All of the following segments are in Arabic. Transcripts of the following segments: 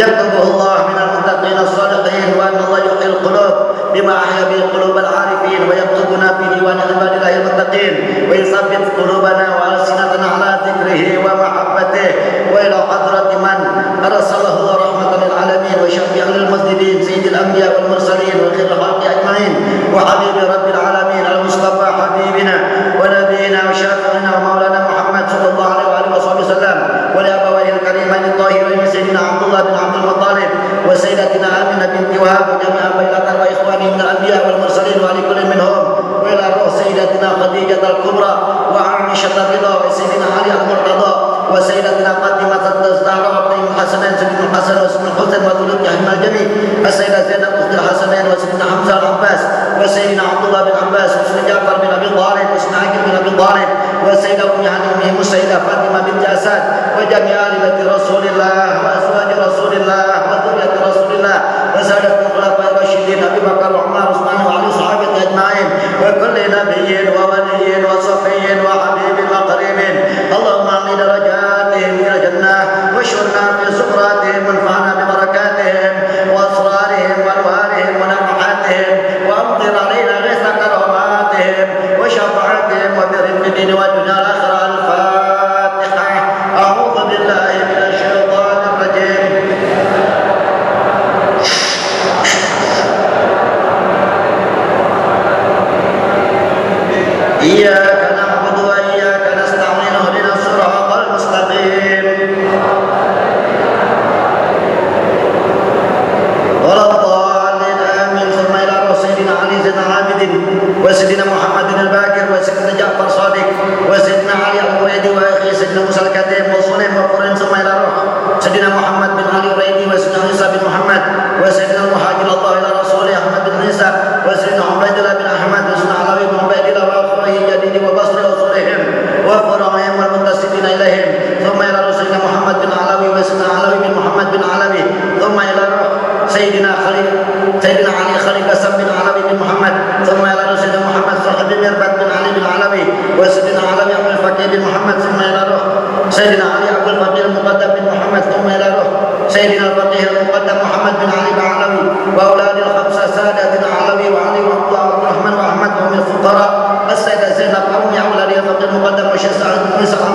يكتب الله من المتقين الصادقين وأن الله يحيي القلوب بما أحيا به قلوب العارفين ويكتبنا في ديوان عباد الله المتقين ويثبت قلوبنا وألسنتنا على ذكره ومحبته وإلى حضرة من أرسله الله رحمة للعالمين وشفيع للمسلمين سيد الأنبياء والمرسلين وخير الخلق أجمعين وحبيب ربي kami ahli dari Rasulullah. وسيدنا عبيد الله بن أحمد وسيدنا علي بن عبيد الله وأخوه جديد وبصر أصولهم وفرعهم والمنتسبين إليهم. ثم إلى رسولنا محمد بن علوي وسن علوي بن محمد بن علوي. ثم إلى سيدنا خليل سيدنا علي خليل قسم بن علوي بن محمد. ثم إلى رسولنا محمد صاحب مربد بن علي بن علوي. وسيدنا علوي عبد الفقيه بن محمد. ثم إلى روح سيدنا علي عبد الفقيه المقدم بن محمد. ثم إلى روح سيدنا الفقيه المقدم محمد بن علي بن علوي. وأولاد الخمسة سادتنا على is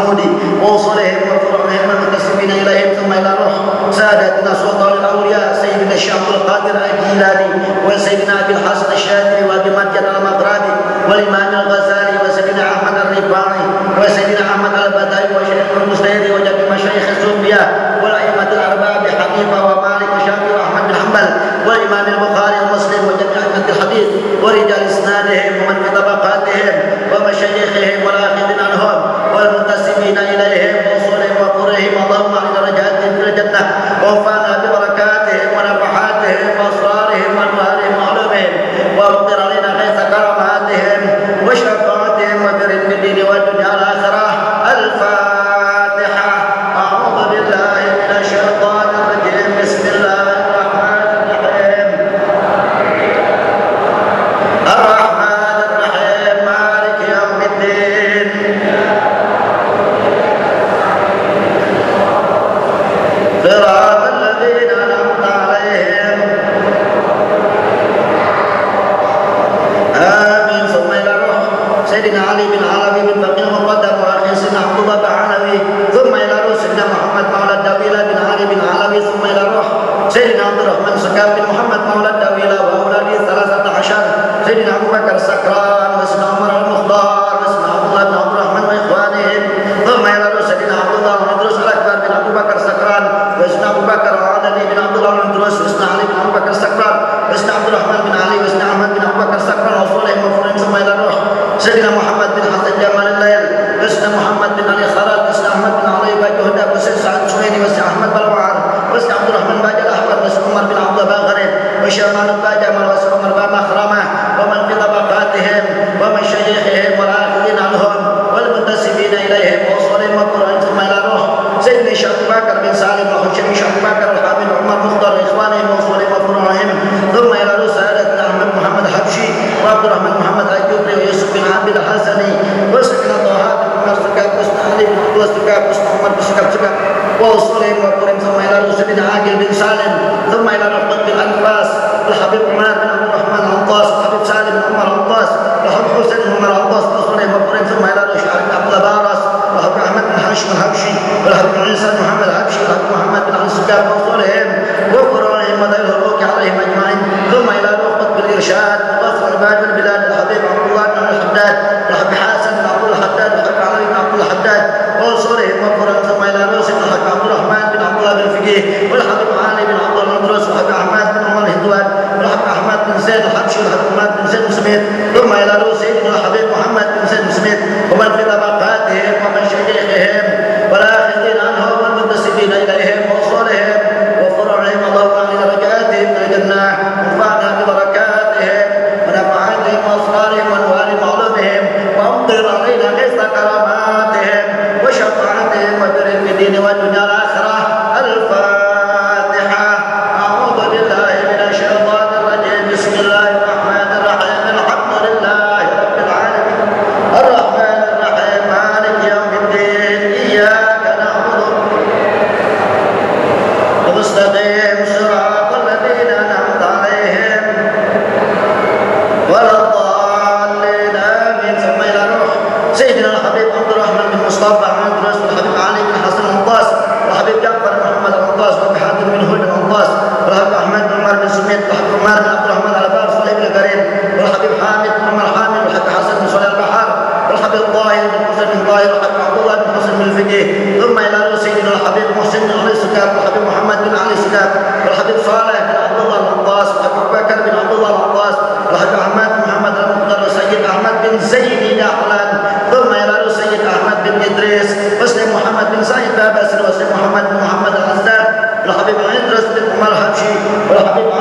i'm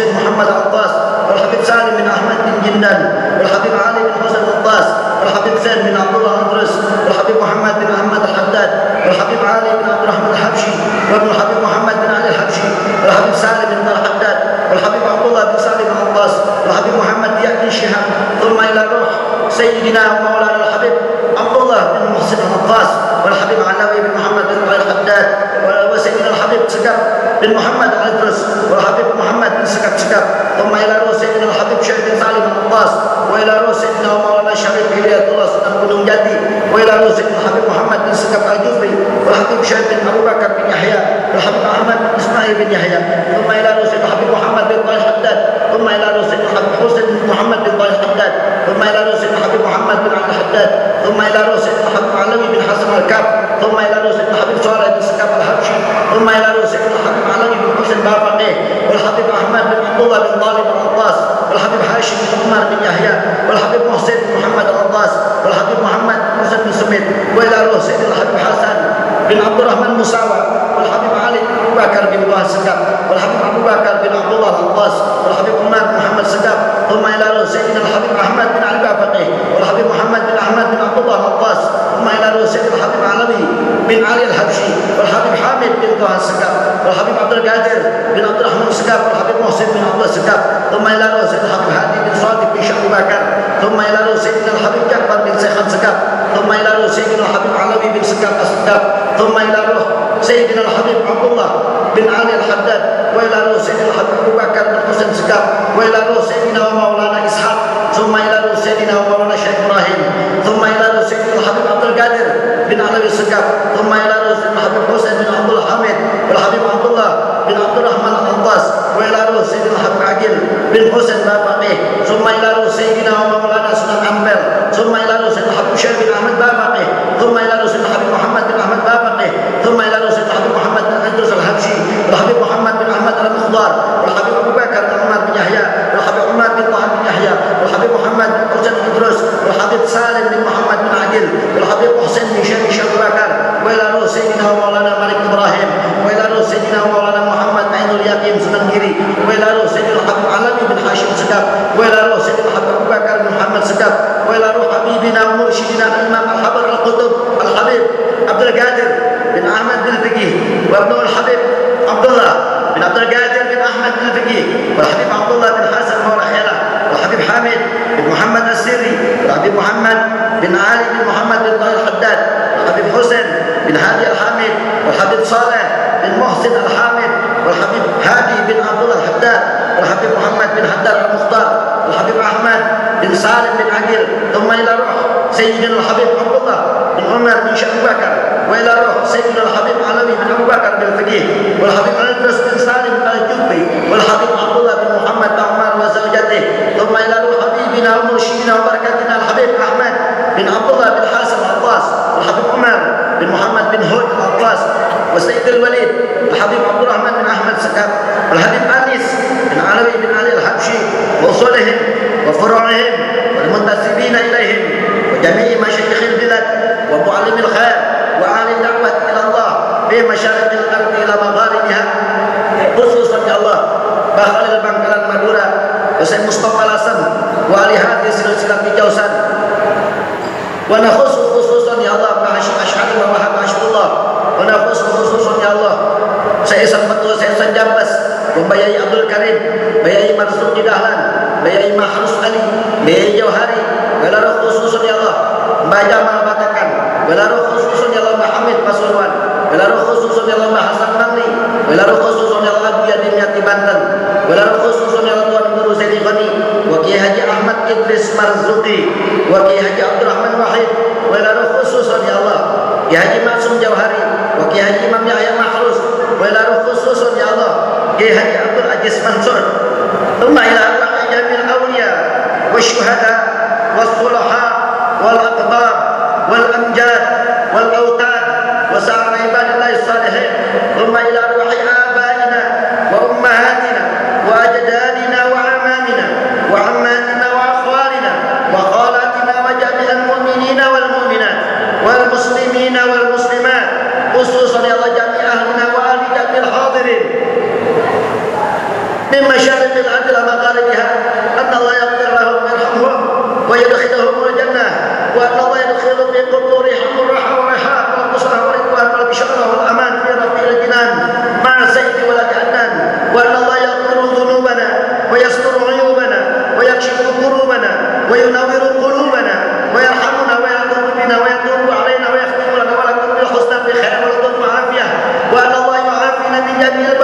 السيد محمد عطاس والحبيب سالم بن أحمد بن جنان والحبيب علي بن حسن عطاس والحبيب زين بن عبد الله أندرس والحبيب محمد بن محمد الحداد والحبيب علي بن عبد الرحمن الحبشي وابن الحبيب محمد بن علي الحبشي والحبيب سالم بن الحداد والحبيب عبد الله بن سالم بن عطاس والحبيب محمد ضياء بن شهاب ثم إلى روح سيدنا ومولانا الحبيب عبد الله بن محسن بن عطاس والحبيب علوي بن محمد بن الحداد وسيدنا الحبيب سكر بن محمد الأندرس والحبيب الحبيب شيخ بن سالم العباس والى روح سيدنا ومولانا الشريف هدايه الله سلام بن جدي والى روح سيدنا الحبيب محمد بن سكر الجوفي والحبيب شيخ بن ابو بكر بن يحيى والحبيب احمد بن اسماعيل بن يحيى ثم إلى سيدنا الحبيب محمد بن طه الحداد ثم إلى سيدنا الحبيب حسين بن محمد بن طه الحداد ثم إلى سيدنا الحبيب محمد بن عبد الحداد ثم إلى سيدنا الحبيب علوي بن حسن الكعب ثم إلى سيدنا الحبيب صالح بن سكر الحبشي ثم إلى سيدنا الحبيب علوي بن حسن بافقيه والحبيب احمد بن عبد الله بن طالب العباس والحبيب هاشم بن عمر بن يحيى والحبيب محسن بن محمد العباس والحبيب محمد بن حسن بن سميت وإلى روح سيدنا الحبيب حسن بن عبد الرحمن مساوى والحبيب علي بن بكر بن الله السكاب والحبيب أبو بكر بن عبد الله العباس والحبيب عمر محمد السكاب ثم إلى روح سيدنا الحبيب أحمد بن علي بافقيه والحبيب محمد بن أحمد بن عبد الله العباس ثم إلى روح سيدنا الحبيب علوي بن علي الحبشي والحبيب حامد بن طه السكاب. والحبيب عبد القادر بن عبد الرحمن السكاب والحبيب محسن بن عبد الله السكاب ثم إلى روح سيدنا الحبيب هادي بن صادق بن شعب بكر ثم إلى روح سيدنا الحبيب جعفر بن سيخان سكاب ثم إلى روح سيدنا الحبيب علوي بن سكاب السكاب ثم إلى روح سيدنا الحبيب عبد الله بن علي الحداد والى روح سيدنا الحبيب ابو بكر بن حسين سكاب والى روح سيدنا ومولانا اسحاق ثم إلى روح سيدنا ومولانا شيخ إبراهيم ثم إلى روح سيدنا الحبيب عبد القادر بن علوي السكاب ثم إلى روح سيدنا الحبيب حسين بن عبد الحميد والحبيب عبد الله بن عبد الرحمن العباس والى روح سيدنا الحبيب عقيل بن حسين بابقيه ثم إلى روح سيدنا ومولانا سلام عمبل ثم إلى روح سيدنا الحبيب شيخ بن احمد بابقيه ثم إلى روح سيدنا الحبيب محمد بن احمد بابقيه ثم إلى روح سيدنا الحبيب محمد بن ادرس الحبشي والحبيب محمد بن احمد المخضار والحبيب ابو بكر بن عمر بن يحيى والحبيب عمر بن طه بن يحيى والحبيب محمد بن حسين بن ادرس والحبيب سالم بن محمد بن عقيل والحبيب محسن بن شيخ ابو بكر والى روح سيدنا ومولانا ملك إبراهيم والى روح سيدنا ومولانا محمد عين اليقين سننجري والى روح سيدنا الحبيب علوي بن هاشم سكاب والى روح سيدنا الحبيب ابو بكر بن محمد سكاب والى روح حبيبنا ومرشدنا الامام الحبر القطب الحبيب عبد القادر بن احمد بن الفقيه وابنه الحبيب عبد الله بن عبد القادر بن أحمد بن الفقيه والحبيب عبد الله بن حسن مولى حيله والحبيب حامد بن محمد السري. والحبيب محمد بن علي بن محمد بن طاهر الحداد. والحبيب حسن بن هادي الحامد. والحبيب صالح بن محسن الحامد. والحبيب هادي بن عبد الله الحداد. والحبيب محمد بن حداد المختار. والحبيب أحمد بن سالم بن عقيل. ثم إلى روح سيدنا الحبيب عبد الله بن عمر بن شيخ بكر. وإلى روح سيدنا الحبيب علوي بن أبو بكر بن الفقيه. والحبيب الجبي والحبيب عبد الله بن محمد بن عمر وزوجته ثم إلى روح حبيبنا ومرشدنا وبركتنا الحبيب احمد بن عبد الله بن حاسم العباس والحبيب عمر بن محمد بن هود العباس وسيد الوليد الحبيب عبد الرحمن بن احمد سكاب والحبيب انيس بن علوي بن علي الحبشي واصولهم وفروعهم wa nakhusu khususan ya Allah ma asyhadu wa maha masyhullah wa nakhusu khususan ya Allah. Saya sempat saya sejambas membayai Abdul Karim bayai Mansur di Dahlan bayai Mahrus Ali bayai Johari galaruh khususan ya Allah. Baca mengatakan galaruh khususan ya Allah Muhammad Pasuruan galaruh khususan ya Allah Hasan Mandi galaruh khususan ya Allah dia di Nyati Banten. Galaruh khususan ya Allah Tuan Guru Sayyidi Fani Wakil Haji Ahmad Idris Marzuki. Wakil Haji Abdul Rahim Wailaru khusus ya Allah. Ki Haji Maksum Jauhari Wa Ki Haji Imam Yahya Mahrus. Wailaru khusus ya Allah. Ki Haji Abdul Aziz Mansur. Tumma ila Allah Jamil Awliya Wa Syuhada Wa Sulaha Wa akbar Wal Wa amjad Wa awtad Wa sa'ar Ibadillahi Salihin. Tumma ila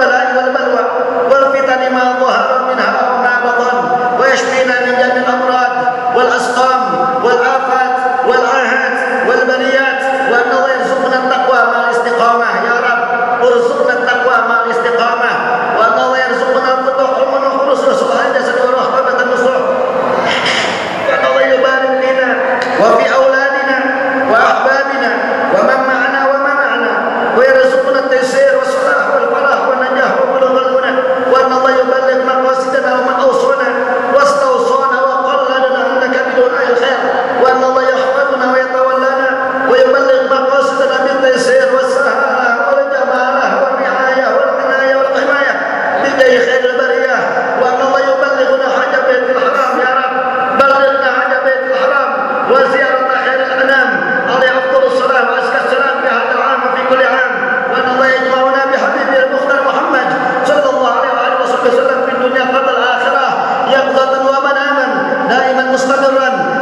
verdade, quando kemustakaran